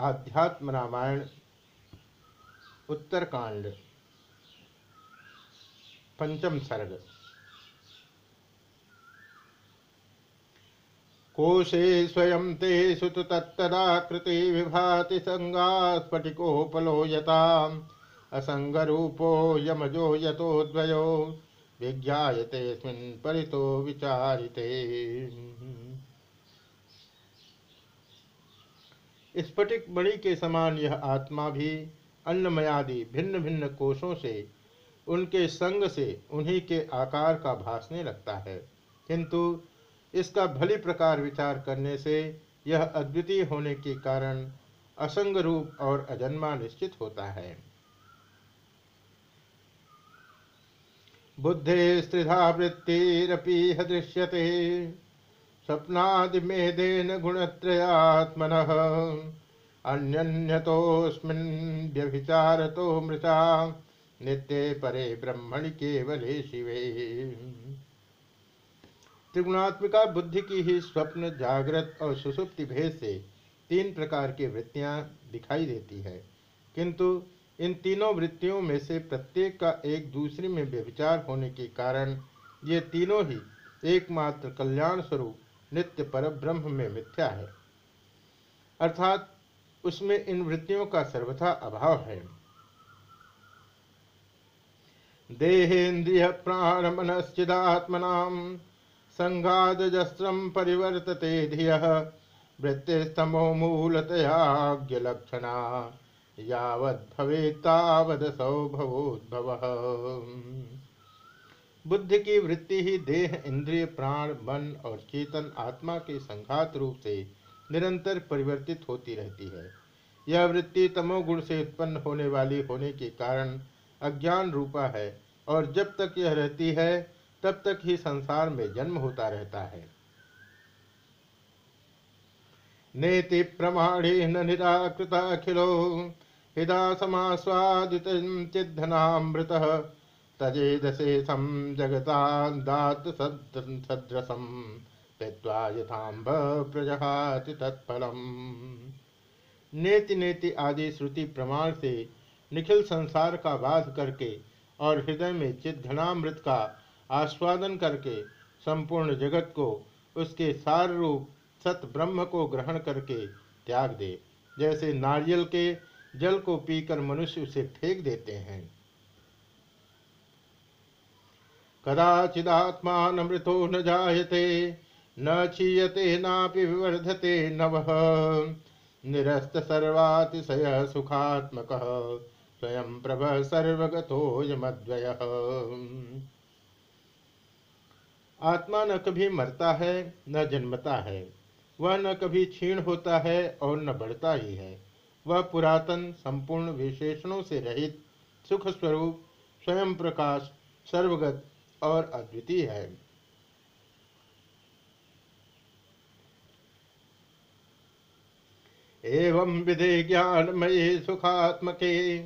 आध्यात्म रामायण, उत्तरकांड, पंचम सर्ग। कोशे स्वयं ते सुत तत्तदाकृति विभाति संगास्फटिकोपलो यता असंगरूपो यमजो यतोद्वयो विज्ञायतेऽस्मिन् परितो विचारिते। स्फटिक मणि के समान यह आत्मा भी अन्नमयादि भिन्न भिन्न कोषों से, उनके संग से, उन्हीं के आकार का भासने लगता है। किंतु इसका भली प्रकार विचार करने से यह अद्वितीय होने के कारण असंग रूप और अजन्मा निश्चित होता है। बुद्धे स्त्रिधा वृत्तिरपि दृश्यते स्वप्नादिमेदेन गुणत्रयात्मन अन्यन्यतोऽस्मिन् व्यभिचारतो मृता नित्ये परे ब्रह्मणि केवले शिवे। त्रिगुणात्मिका बुद्धि की ही स्वप्न, जागृत और सुसुप्ति भेद से तीन प्रकार की वृत्तियाँ दिखाई देती है। किंतु इन तीनों वृत्तियों में से प्रत्येक का एक दूसरे में व्यभिचार होने के कारण ये तीनों ही एकमात्र कल्याण स्वरूप नित्य पर ब्रह्म में मिथ्या है। अर्थात उसमें इन वृत्तियों का सर्वथा अभाव है। देहेन्द्रिय प्राण मनश्चिदात्मना संघादजस्रम परिवर्तते धिय वृत्तिस्तमो मूलतयाज्ञलक्षणा यावद्भवेतावदसौ भवोद्भव बुद्धि की वृत्ति ही देह, इंद्रिय, प्राण, मन और चेतन आत्मा के संघात रूप से निरंतर परिवर्तित होती रहती है। यह वृत्ति तमोगुण से उत्पन्न होने वाली होने के कारण अज्ञान रूपा है और जब तक यह रहती है, तब तक ही संसार में जन्म होता रहता है। नेति प्रमाणे न निराकृत अखिलो हिदा समास्वादित चिद्धनामृत। तजेदशेषम जगतादात सदृशम पीवा यथाम्ब प्रजहाति तत्फलम। नेति नेति आदि श्रुति प्रमाण से निखिल संसार का बाध करके और हृदय में चिदघनामृत का आस्वादन करके संपूर्ण जगत को उसके सार रूप सत ब्रह्म को ग्रहण करके त्याग दे, जैसे नारियल के जल को पीकर मनुष्य उसे फेंक देते हैं। कदाचिदात्मानमृतो न जायते, न क्षीयते, नापि विवर्धते नवः। निरस्त सर्वातिशय सुखात्मक, स्वयं प्रभ सर्वगतोयमद्वय आत्मा न कभी मरता है, न जन्मता है। वह न कभी क्षीण होता है और न बढ़ता ही है। वह पुरातन, संपूर्ण विशेषणों से रहित सुख स्वरूप स्वयं प्रकाश, सर्वगत और अद्वितीय है। एवं विधे ज्ञानमये सुखात्मके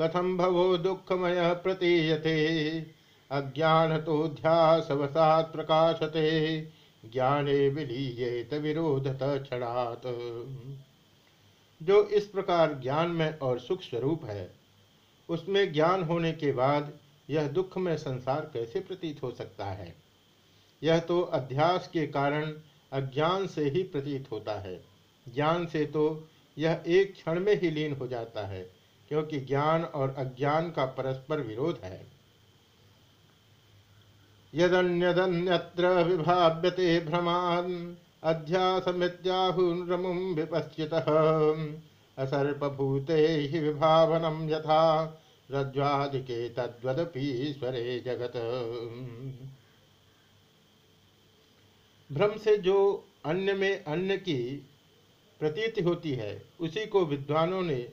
कथम भवो दुखमय प्रतीयते। अज्ञान तो ध्यासवसात प्रकाशते, ज्ञाने विलीयेत विरोधत क्षणात। जो इस प्रकार ज्ञान में और सुख स्वरूप है, उसमें ज्ञान होने के बाद यह दुख में संसार कैसे प्रतीत हो सकता है? यह तो अध्यास के कारण अज्ञान से ही प्रतीत होता है। ज्ञान से तो यह एक क्षण में ही लीन हो जाता है, क्योंकि ज्ञान और अज्ञान का परस्पर विरोध है। यदन्यदन्यत्र विभाव्यते भ्रमान अध्यासमित्याहुरमुम विपश्चित। असर्पभूते ही विभावनम यथा रज्ज्वादिके तद्वदपीश्वरे जगत। भ्रम से जो अन्य में अन्य की प्रतीति होती है, उसी को विद्वानों ने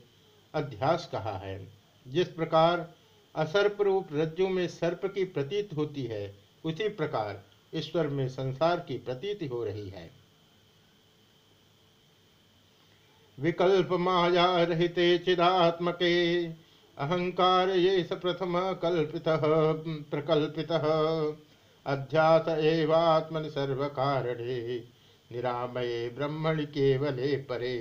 अध्यास कहा है। जिस प्रकार असर्प रूप रज्जु में सर्प की प्रतीत होती है, उसी प्रकार ईश्वर में संसार की प्रतीति हो रही है। विकल्प माया रहते चिदात्मके अहंकार ये स प्रथम कल्पित, प्रकल्पित। अध्यास एवात्मन सर्व कारणे निरामये ब्रह्मणि केवले परे।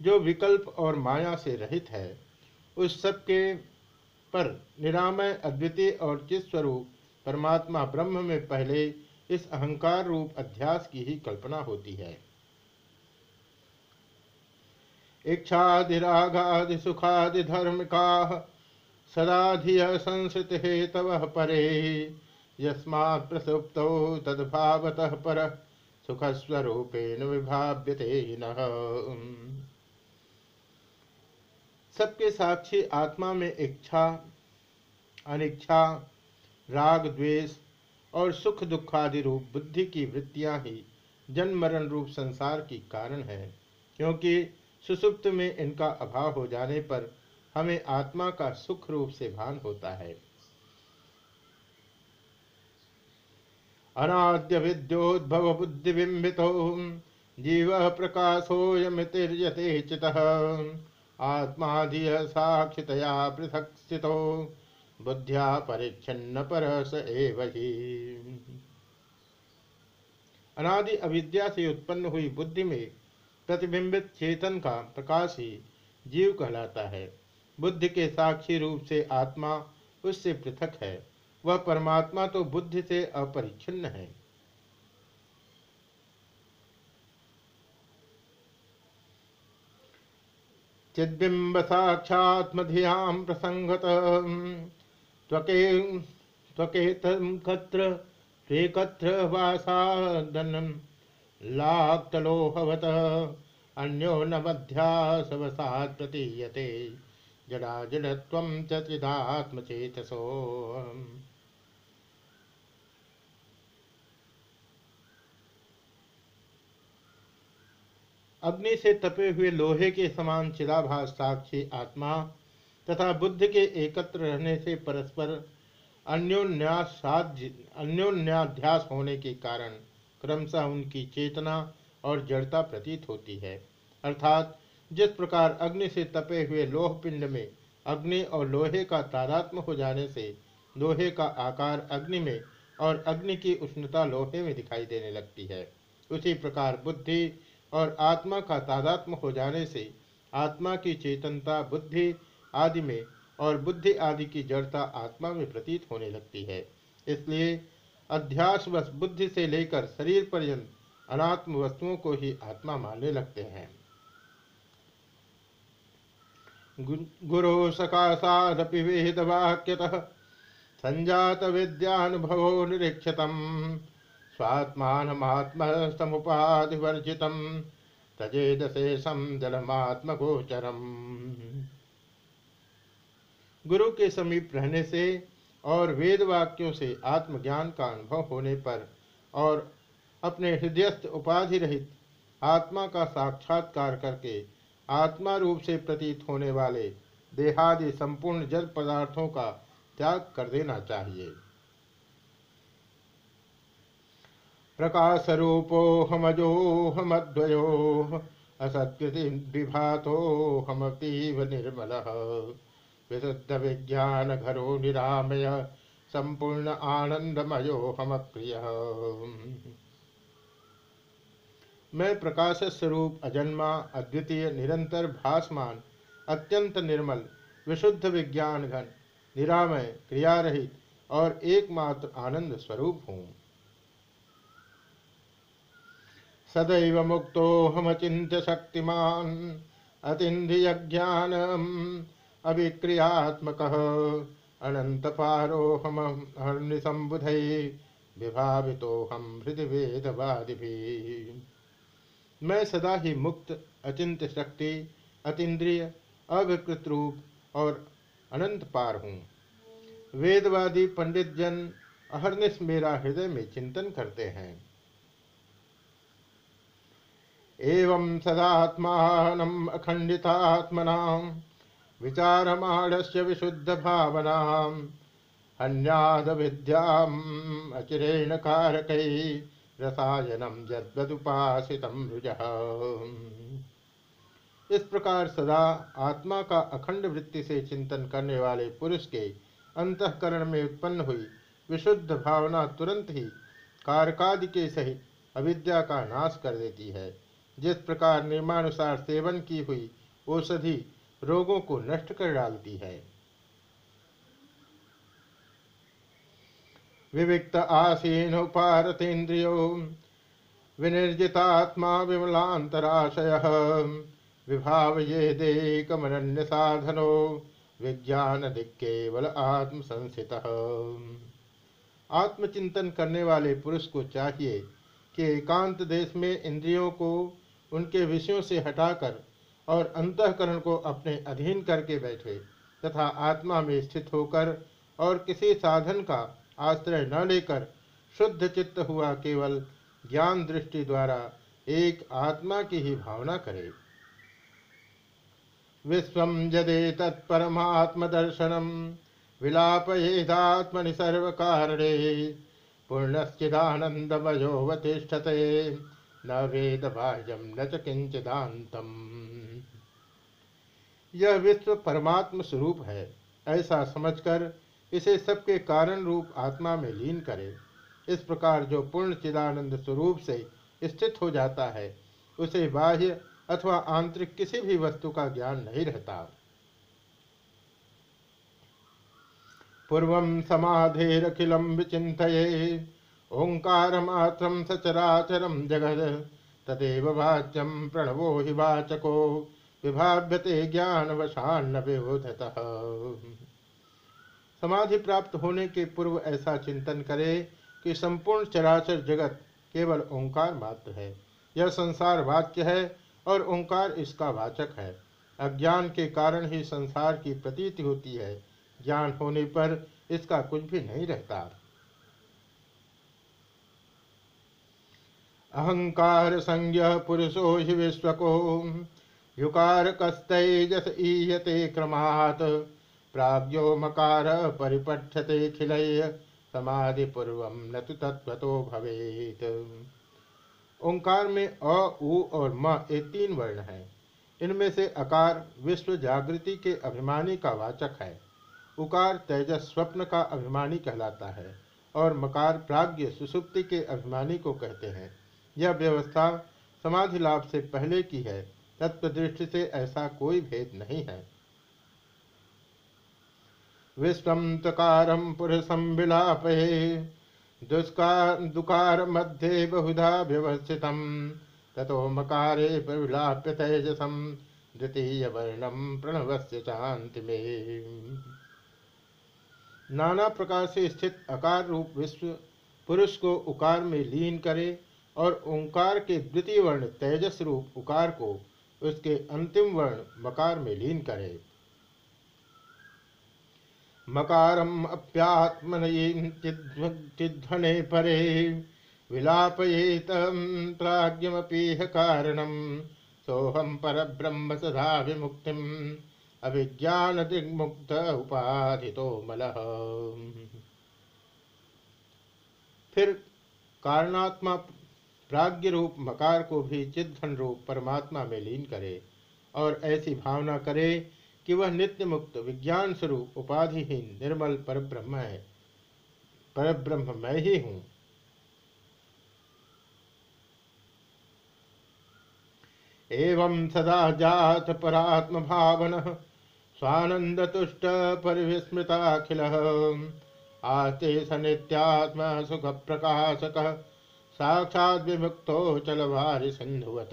जो विकल्प और माया से रहित है, उस सब के पर निरामय, अद्वितीय और चित स्वरूप परमात्मा ब्रह्म में पहले इस अहंकार रूप अध्यास की ही कल्पना होती है। इच्छादिरागादि सुखादि धर्म का सदा धिय संसृत हेतव परे यस्मा प्रसुप्त तदभावतः पर सुखस्वरूपेण विभाव्यते न। सबके साक्षी आत्मा में इच्छा, अनिच्छा, राग, द्वेष और सुख दुखादि रूप बुद्धि की वृत्तियाँ ही जन्म मरण रूप संसार की कारण है, क्योंकि सुसुप्त में इनका अभाव हो जाने पर हमें आत्मा का सुख रूप से भान होता है। अनाद्य विद्योद्भव बुद्धि बिंबित, जीव प्रकाशो यमितिर्यते चित। आत्मा धिय साक्षितया पृथक स्थित, बुद्धिया परिच्छिन्न पर एव अनादि अविद्या से उत्पन्न हुई बुद्धि में प्रतिबिंबित चेतन का प्रकाश ही जीव कहलाता है। बुद्धि के साक्षी रूप से आत्मा उससे पृथक है। वह परमात्मा तो बुद्धि से अपरिच्छिन्न है। चिद्बिंब साक्षात्मधियाम प्रसंगत, त्वके वासादनम। लाक्तलोहवत, अन्यो न मध्यासवसात् प्रतीयते जड़ा जडत्वं च चिदात्मचेतसो अग्नि से तपे हुए लोहे के समान चिदाभास साक्षी आत्मा तथा बुद्ध के एकत्र रहने से परस्पर अन्योन्यास अन्योन्याध्यास होने के कारण क्रमशः उनकी चेतना और जड़ता प्रतीत होती है। अर्थात, जिस प्रकार अग्नि से तपे हुए लोह पिंड में अग्नि और लोहे का तादात्म हो जाने से लोहे का आकार अग्नि में और अग्नि की उष्णता लोहे में दिखाई देने लगती है। उसी प्रकार बुद्धि और आत्मा का तादात्म हो जाने से आत्मा की चेतनता बुद्धि आदि में और बुद्धि आदि की जड़ता आत्मा में प्रतीत होने लगती है। इसलिए अध्यास वश बुद्धि से लेकर शरीर पर्यंत अनात्म वस्तुओं को ही आत्मा मानने लगते हैं। गुरु सकाशादपि वेदवाक्यतः, संजात विद्यानुभवो निरीक्षतम गुरु के समीप रहने से और वेद वाक्यों से आत्मज्ञान का अनुभव होने पर और अपने हृदयस्थ उपाधि रहित आत्मा का साक्षात्कार करके आत्मा रूप से प्रतीत होने वाले देहादि संपूर्ण जल पदार्थों का त्याग कर देना चाहिए। प्रकाश रूपो हमजो हमद्वयो असत्कृति विभातो हमतीव निर्मल। विशुद्ध विज्ञान घरो निरामय, संपूर्ण आनंदमयो हम प्रिय मैं प्रकाश स्वरूप अजन्मा, अद्वितीय, निरंतर भासमान, अत्यंत निर्मल, विशुद्ध विज्ञान घन, निरामय, क्रियारहित और एकमात्र आनंद स्वरूप हूँ। सदैव मुक्तो हम चिंत शक्तिमान अतिंद्रिय ज्ञान अविक्रियात्मक। अनंत पारोहम हर्निसंबुध विभावितो हम हृदय वेदवादि मैं सदा ही मुक्त अचिंत शक्ति, अतीन्द्रिय, अविकृत रूप और अनंत पार हूँ। वेदवादी पंडित जन अहरनिश मेरा हृदय में चिंतन करते हैं। एवं सदात्मान अखंडितात्मना विचारमाणस्य विशुद्ध भावना अन्याद विद्याम अचिरेण कारक रसायनम इस प्रकार सदा आत्मा का अखंड वृत्ति से चिंतन करने वाले पुरुष के अंतकरण में उत्पन्न हुई विशुद्ध भावना तुरंत ही कारकादि के सहित अविद्या का नाश कर देती है। जिस प्रकार नियमानुसार सेवन की हुई औषधि रोगों को नष्ट कर डालती है। विविक्त आसीन उपारतेन्द्रियो, विनिर्जितात्मा विमलांतराशय विभाव ये देकमन्य साधनो विज्ञान केवल आत्म संस्थित आत्मचिंतन करने वाले पुरुष को चाहिए कि एकांत देश में इंद्रियों को उनके विषयों से हटाकर और अंतकरण को अपने अधीन करके बैठे, तथा आत्मा में स्थित होकर और किसी साधन का आश्रय न लेकर शुद्ध चित्त हुआ केवल ज्ञान दृष्टि द्वारा एक आत्मा की ही भावना करे। विश्व यदे तत्परमात्मदर्शनम विलापयेदात्मनि सर्वकारणे पूर्णश्चिदानन्दमयोऽवतिष्ठते न वेद बाह्यम न च किंचिदातम यह विश्व परमात्म स्वरूप है, ऐसा समझकर इसे सबके कारण रूप आत्मा में लीन करे। इस प्रकार जो पूर्ण चिदानंद स्वरूप से स्थित हो जाता है, उसे बाह्य अथवा आंतरिक किसी भी वस्तु का ज्ञान नहीं रहता। पूर्व समाधेरखिलम विचित ओंकार मात्र सचराचरम जगद तदेव वाच्यम प्रणवो हि वाचको, विभाव्यते ज्ञान विबोधत समाधि प्राप्त होने के पूर्व ऐसा चिंतन करे कि संपूर्ण चराचर जगत केवल ओंकार मात्र है। यह संसार वाक्य है और ओंकार इसका वाचक है। अज्ञान के कारण ही संसार की प्रतीति होती है। ज्ञान होने पर इसका कुछ भी नहीं रहता। अहंकार संज्ञ पुरुषो ही विश्व को युकार कस्तजस ईयते क्रमात्। प्राग्यो मकार परिपठ्यते खिलय समाधि पूर्व न तो तत्व भवेत। ओंकार में अ, उ और म ये तीन वर्ण हैं। इनमें से अकार विश्व जागृति के अभिमानी का वाचक है। उकार तेजस स्वप्न का अभिमानी कहलाता है और मकार प्राग्ञ सुसुप्ति के अभिमानी को कहते हैं। यह व्यवस्था समाधि लाभ से पहले की है। तत्व दृष्टि से ऐसा कोई भेद नहीं है। विश्व तकारम पुरुषम दुकार मध्य बहुधा व्यवस्थित। प्रविलाप्य तेजसम द्वितीय वर्णम प्रणवस्य नाना प्रकार से स्थित अकार रूप विश्व पुरुष को उकार में लीन करे और ओंकार के द्वितीय वर्ण तेजस रूप उकार को उसके अंतिम वर्ण मकार में लीन करे। मकारम अप्यात्मने परे, विलापयेत कारणम सोहम पर ब्रह्म सदा विमुक्तिम अभिज्ञान दिग्मुक्त उपाधि फिर कारणात्मा प्राग्ञ रूप मकार को भी चिद्धन रूप परमात्मा में लीन करे और ऐसी भावना करे कि वह नित्य मुक्त विज्ञान स्वरूप उपाधिहीन, निर्मल, परब्रह्म है। परब्रह्म मैं ही हूँ। एवं सदा जात परात्म भावन स्वानंद तुष्ट परिविस्मृताखिल। आस्ते सनित्यात्म सुख प्रकाशक साक्षात विमुक्त विमुक्तो चलवारि सिंधुवत।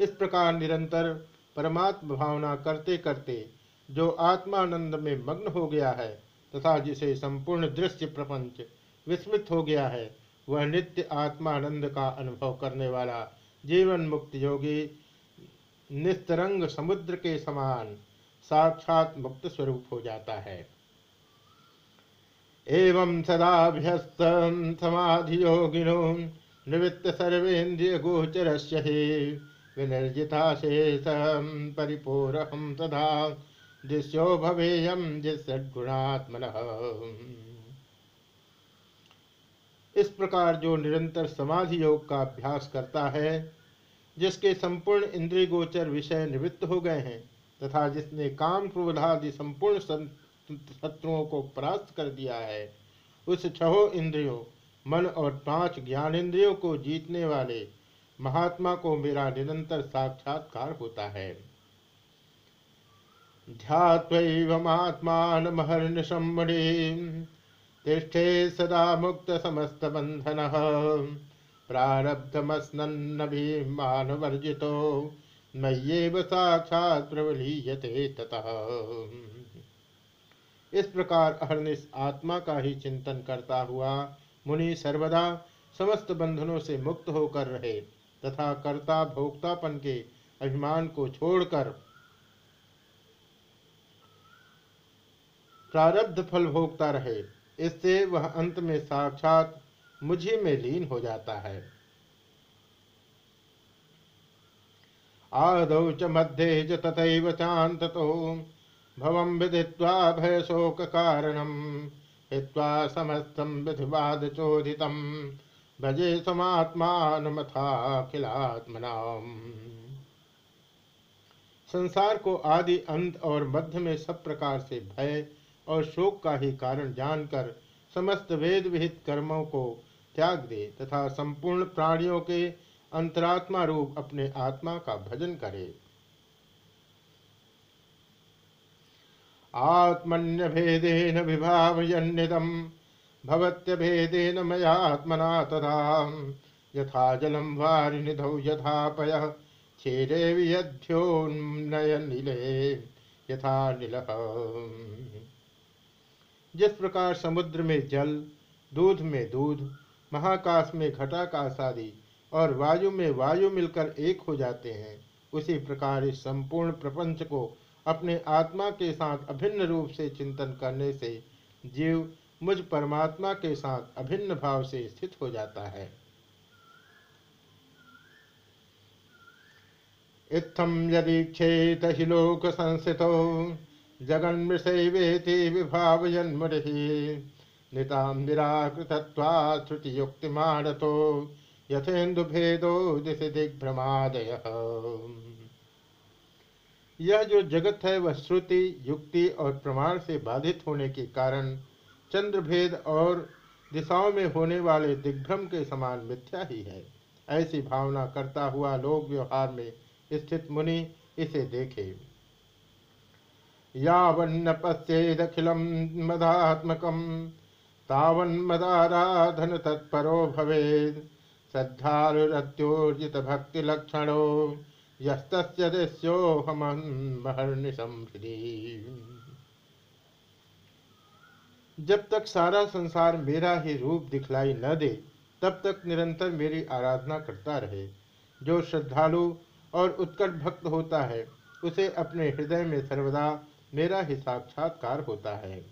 इस प्रकार निरंतर परमात्म भावना करते करते जो आत्मानंद में मग्न हो गया है तथा जिसे संपूर्ण दृश्य प्रपंच विस्मित हो गया है, वह नित्य आत्मानंद का अनुभव करने वाला जीवन मुक्त योगी निस्तरंग समुद्र के समान साक्षात मुक्त स्वरूप हो जाता है। एवं सदाभ्यस्त समाधि योगिनो निवृत्त सर्वेन्द्रिय गोचर विनिर्जिता शेष परिपूरहम तथा दृश्यो भवेयम जिसगुणात्मन इस प्रकार जो निरंतर समाधि योग का अभ्यास करता है, जिसके संपूर्ण इंद्रिय गोचर विषय निवृत्त हो गए हैं, तथा जिसने काम क्रोधादि संपूर्ण शत्रुओं को परास्त कर दिया है। उस छहो इंद्रियों, मन और पाँच ज्ञानेन्द्रियों को जीतने वाले महात्मा को मेरा निरंतर साक्षात्कार होता है। तिष्ठे सदा मुक्त समस्त बंधन प्रारब्धमस्नन्नभिमानवर्जितो मय्येव साक्षात प्रबलीयते ततः। इस प्रकार अहर्निश आत्मा का ही चिंतन करता हुआ मुनि सर्वदा समस्त बंधनों से मुक्त होकर रहे, तथा कर्ता भोक्तापन के अभिमान को छोड़कर प्रारब्ध फल भोगता रहे। इससे वह अंत में साक्षात मुझे में लीन हो जाता है। आदौ च मध्ये च तथैव चान्ततो। भवं कारणं हित्वा समस्तं विधिवादचोदितं भजे समात्मानमथाखिलात्मनाम्। संसार को आदि, अंत और मध्य में सब प्रकार से भय और शोक का ही कारण जानकर समस्त वेद विहित कर्मों को त्याग दे तथा संपूर्ण प्राणियों के अंतरात्मा रूप अपने आत्मा का भजन करे। आत्मन्य भेदेन विभावयन्निदम भवत्य भेदेन मयात्मना तथा यथा जलम वारिनिधौ यथापय क्षीरे वियध्योन्नयनिले। यथा नील। जिस प्रकार समुद्र में जल, दूध में दूध, महाकाश में घटाकाश आदि और वायु में वायु मिलकर एक हो जाते हैं, उसी प्रकार इस संपूर्ण प्रपंच को अपने आत्मा के साथ अभिन्न रूप से चिंतन करने से जीव मुझ परमात्मा के साथ अभिन्न भाव से स्थित हो जाता है। इत्थम यदि क्षेत ही लोक संस्थित, जगन्मृषैवेति विभावयन्मुनिः नितां निराकृतत्वात् श्रुतियुक्तिमानतो यथेन्दुभेदो दिशि दिग्भ्रमादय। यह जो जगत है वह श्रुति, युक्ति और प्रमाण से बाधित होने के कारण चंद्रभेद और दिशाओं में होने वाले दिग्भ्रम के समान मिथ्या ही है। ऐसी भावना करता हुआ लोक व्यवहार में स्थित मुनि इसे देखे। यावन्न पश्येदखिलं मदात्मकं, तावन्मदाराधन तत्परो भवेत् श्रद्धारुरत्योर्जितभक्तिलक्षणो यस्तस्य जब तक सारा संसार मेरा ही रूप दिखलाई न दे, तब तक निरंतर मेरी आराधना करता रहे। जो श्रद्धालु और उत्कट भक्त होता है, उसे अपने हृदय में सर्वदा मेरा ही साक्षात्कार होता है।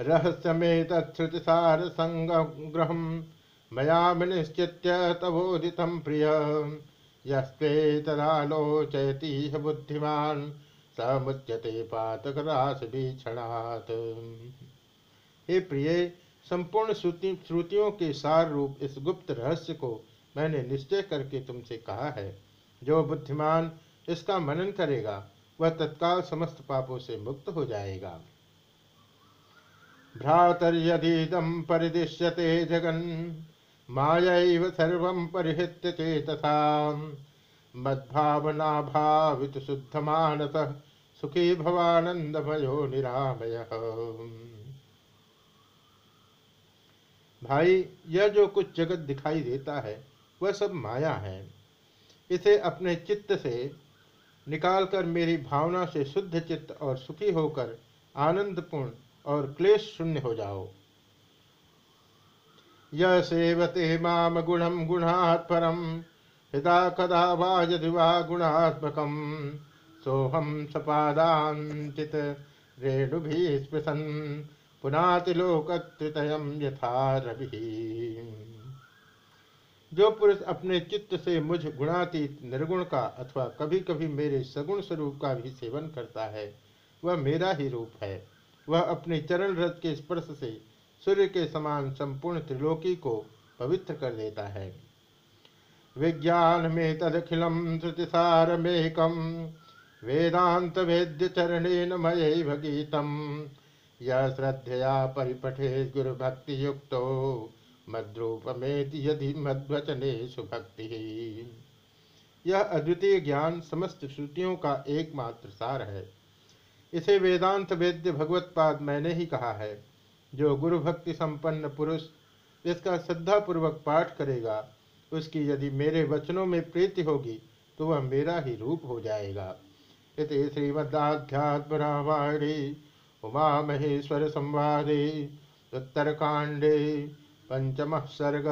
रहस्यमे तत्श्रुतिसार संग्रह मया निश्चित तबोदित प्रिय। यस्ते तदालोचयती बुद्धिमान समुच्यते पातकरास भीषणात् हे प्रिय, संपूर्ण श्रुतियों के सार रूप इस गुप्त रहस्य को मैंने निश्चय करके तुमसे कहा है। जो बुद्धिमान इसका मनन करेगा, वह तत्काल समस्त पापों से मुक्त हो जाएगा। भ्रातर्यदीदम परिदृश्यते जगन। सुखी भवानंदमयो निरामय। भाई, यह जो कुछ जगत दिखाई देता है, वह सब माया है। इसे अपने चित्त से निकालकर मेरी भावना से शुद्ध चित्त और सुखी होकर आनंदपूर्ण और क्लेश शून्य हो जाओ। यह सेवते माम गुणम हिता कदा स्पृशन जो पुरुष अपने चित्त से मुझ गुणातीत निर्गुण का अथवा कभी कभी मेरे सगुण स्वरूप का भी सेवन करता है, वह मेरा ही रूप है। वह अपने चरण रथ के स्पर्श से सूर्य के समान संपूर्ण त्रिलोकी को पवित्र कर देता है। विज्ञान में तदखिलम श्रुतिसार मेकम वेदांत वेद्य चरणेन मय गीतम यह श्रद्धया परिपठे गुरु भक्ति युक्तो मद्रूपमेति यदि मद्वचने सुभक्ति। यह अद्वितीय ज्ञान समस्त श्रुतियों का एकमात्र सार है, इसे वेदांत वेद्य भगवत्पाद मैंने ही कहा है। जो गुरु भक्ति संपन्न पुरुष इसका श्रद्धापूर्वक पाठ करेगा, उसकी यदि मेरे वचनों में प्रीति होगी तो वह मेरा ही रूप हो जाएगा। इति श्रीमद्दाध्यात्म रामायणे उमा महेश्वर संवादे उत्तरकांडे पंचम सर्ग।